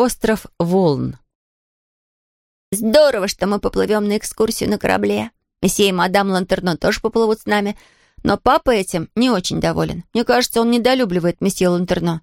Остров Волн. «Здорово, что мы поплывем на экскурсию на корабле. Месье и мадам Лантерно тоже поплывут с нами. Но папа этим не очень доволен. Мне кажется, он недолюбливает месье Лантерно.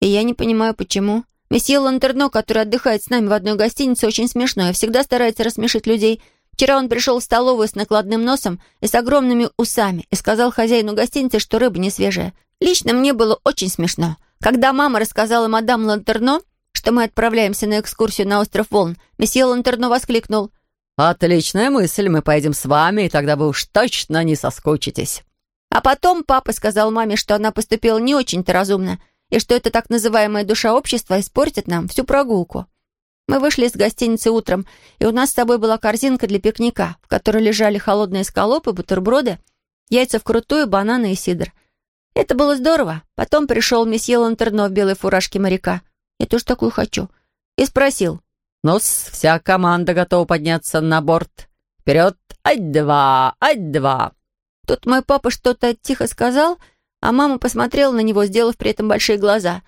И я не понимаю, почему. Месье Лантерно, который отдыхает с нами в одной гостинице, очень смешной и всегда старается рассмешить людей. Вчера он пришел в столовую с накладным носом и с огромными усами и сказал хозяину гостиницы, что рыба не свежая. Лично мне было очень смешно. Когда мама рассказала мадам Лантерно, что мы отправляемся на экскурсию на остров Волн, месье Лантерно воскликнул. «Отличная мысль, мы поедем с вами, и тогда вы уж точно не соскучитесь». А потом папа сказал маме, что она поступила не очень-то разумно, и что это так называемая душа общества испортит нам всю прогулку. Мы вышли из гостиницы утром, и у нас с собой была корзинка для пикника, в которой лежали холодные скалопы, бутерброды, яйца вкрутую, бананы и сидр. Это было здорово. Потом пришел месье Лантерно в белой фуражке моряка. Я тоже такую хочу. И спросил. ну вся команда готова подняться на борт. Вперед! Ать-два! Ать-два!» Тут мой папа что-то тихо сказал, а мама посмотрела на него, сделав при этом большие глаза.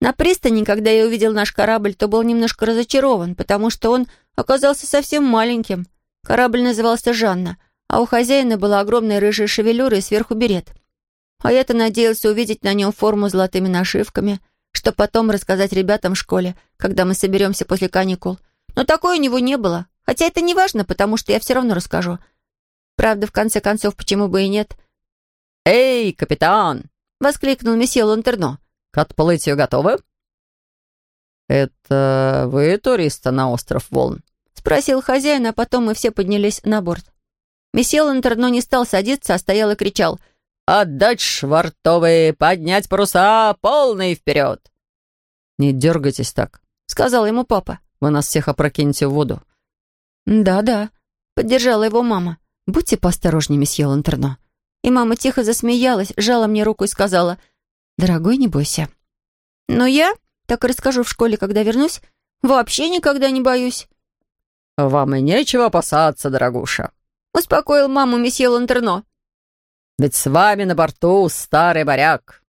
На пристани, когда я увидел наш корабль, то был немножко разочарован, потому что он оказался совсем маленьким. Корабль назывался «Жанна», а у хозяина была огромная рыжая шевелюра и сверху берет. А я-то надеялся увидеть на нем форму с золотыми нашивками, чтобы потом рассказать ребятам в школе, когда мы соберемся после каникул. Но такой у него не было, хотя это не важно, потому что я все равно расскажу. Правда, в конце концов, почему бы и нет? «Эй, капитан!» — воскликнул месье Лантерно. «К отплытию готовы?» «Это вы туриста на остров Волн?» — спросил хозяин, а потом мы все поднялись на борт. Месье Лантерно не стал садиться, а стоял и кричал. «Отдать швартовые, поднять паруса, полный вперед!» «Не дергайтесь так», — сказал ему папа. «Вы нас всех опрокинете в воду». «Да-да», — поддержала его мама. «Будьте поосторожнее, месье Лантерно». И мама тихо засмеялась, жала мне руку и сказала, «Дорогой, не бойся». «Но я, так и расскажу в школе, когда вернусь, вообще никогда не боюсь». «Вам и нечего опасаться, дорогуша», — успокоил маму месье Лантерно. «Ведь с вами на борту старый моряк».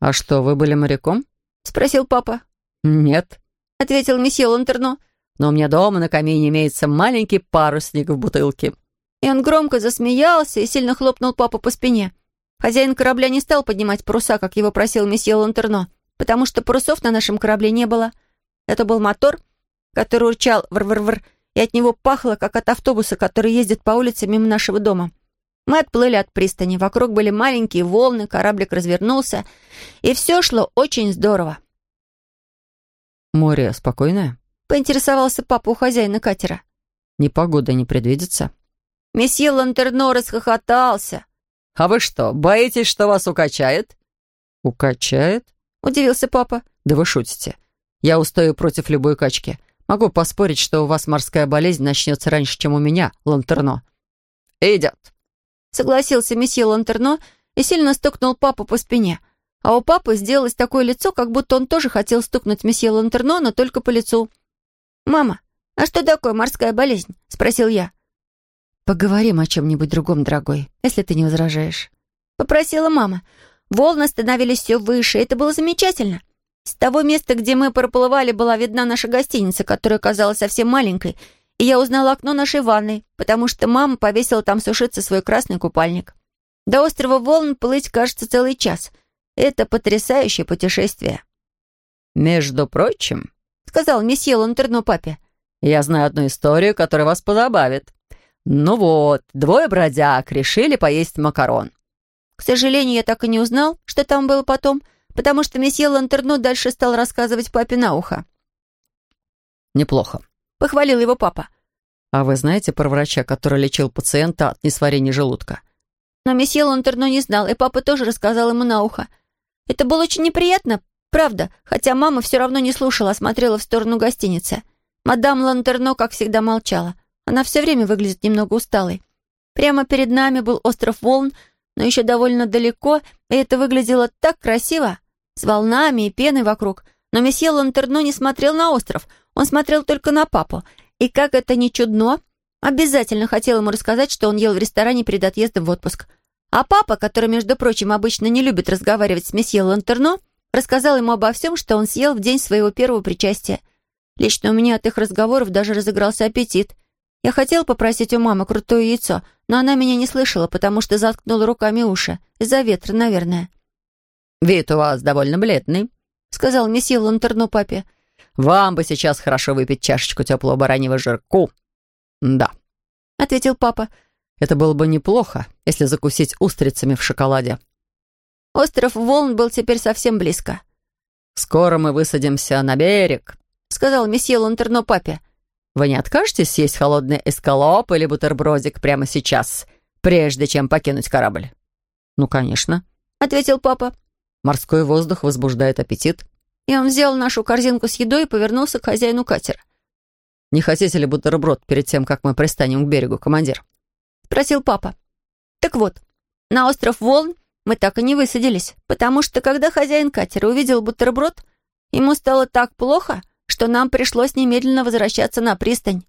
«А что, вы были моряком?» — спросил папа. «Нет», — ответил месье Лантерно. «Но у меня дома на камине имеется маленький парусник в бутылке». И он громко засмеялся и сильно хлопнул папу по спине. Хозяин корабля не стал поднимать паруса, как его просил месье Лантерно, потому что парусов на нашем корабле не было. Это был мотор, который урчал вр-вр-вр, и от него пахло, как от автобуса, который ездит по улице мимо нашего дома. Мы отплыли от пристани, вокруг были маленькие волны, кораблик развернулся, и все шло очень здорово. «Море спокойное?» — поинтересовался папа у хозяина катера. «Непогода не предвидится?» Месье Лантерно расхохотался. «А вы что, боитесь, что вас укачает?» «Укачает?» — удивился папа. «Да вы шутите. Я устою против любой качки. Могу поспорить, что у вас морская болезнь начнется раньше, чем у меня, Лантерно». «Идет», — согласился месье Лантерно и сильно стукнул папу по спине. А у папы сделалось такое лицо, как будто он тоже хотел стукнуть месье Лантерно, но только по лицу. «Мама, а что такое морская болезнь?» — спросил я. «Поговорим о чем-нибудь другом, дорогой, если ты не возражаешь», — попросила мама. Волны становились все выше, это было замечательно. С того места, где мы проплывали, была видна наша гостиница, которая казалась совсем маленькой, и я узнала окно нашей ванной, потому что мама повесила там сушиться свой красный купальник. До острова Волн плыть, кажется, целый час. Это потрясающее путешествие. «Между прочим», — сказал месье Лантерно папе, «я знаю одну историю, которая вас позабавит». Ну вот, двое бродяг решили поесть макарон. К сожалению, я так и не узнал, что там было потом, потому что месье Лантерно дальше стал рассказывать папе на ухо. «Неплохо», — похвалил его папа. «А вы знаете про врача, который лечил пациента от несварения желудка?» Но месье Лантерно не знал, и папа тоже рассказал ему на ухо. Это было очень неприятно, правда, хотя мама все равно не слушала, а смотрела в сторону гостиницы. Мадам Лантерно, как всегда, молчала. Она все время выглядит немного усталой. Прямо перед нами был остров Волн, но еще довольно далеко, и это выглядело так красиво, с волнами и пеной вокруг. Но месье Лантерно не смотрел на остров, он смотрел только на папу. И как это ни чудно, обязательно хотел ему рассказать, что он ел в ресторане перед отъездом в отпуск. А папа, который, между прочим, обычно не любит разговаривать с месье Лантерно, Рассказал ему обо всем, что он съел в день своего первого причастия. Лично у меня от их разговоров даже разыгрался аппетит. Я хотела попросить у мамы крутое яйцо, но она меня не слышала, потому что заткнула руками уши. Из-за ветра, наверное. «Вид у вас довольно бледный», — сказал месье Лантерно папе. «Вам бы сейчас хорошо выпить чашечку теплого бараньего жирку». «Да», — ответил папа. «Это было бы неплохо, если закусить устрицами в шоколаде». Остров Волн был теперь совсем близко. «Скоро мы высадимся на берег», — сказал месье Лантерно папе. «Вы не откажетесь съесть холодный эскалоп или бутербродик прямо сейчас, прежде чем покинуть корабль?» «Ну, конечно», — ответил папа. «Морской воздух возбуждает аппетит». И он взял нашу корзинку с едой и повернулся к хозяину катера. «Не хотите ли бутерброд перед тем, как мы пристанем к берегу, командир?» — спросил папа. «Так вот, на остров Волн мы так и не высадились, потому что, когда хозяин катера увидел бутерброд, ему стало так плохо, что нам пришлось немедленно возвращаться на пристань.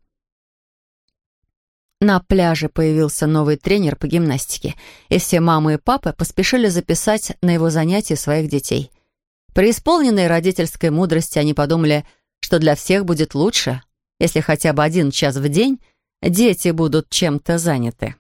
На пляже появился новый тренер по гимнастике, и все мамы и папы поспешили записать на его занятия своих детей. При исполненной родительской мудрости они подумали, что для всех будет лучше, если хотя бы один час в день дети будут чем-то заняты.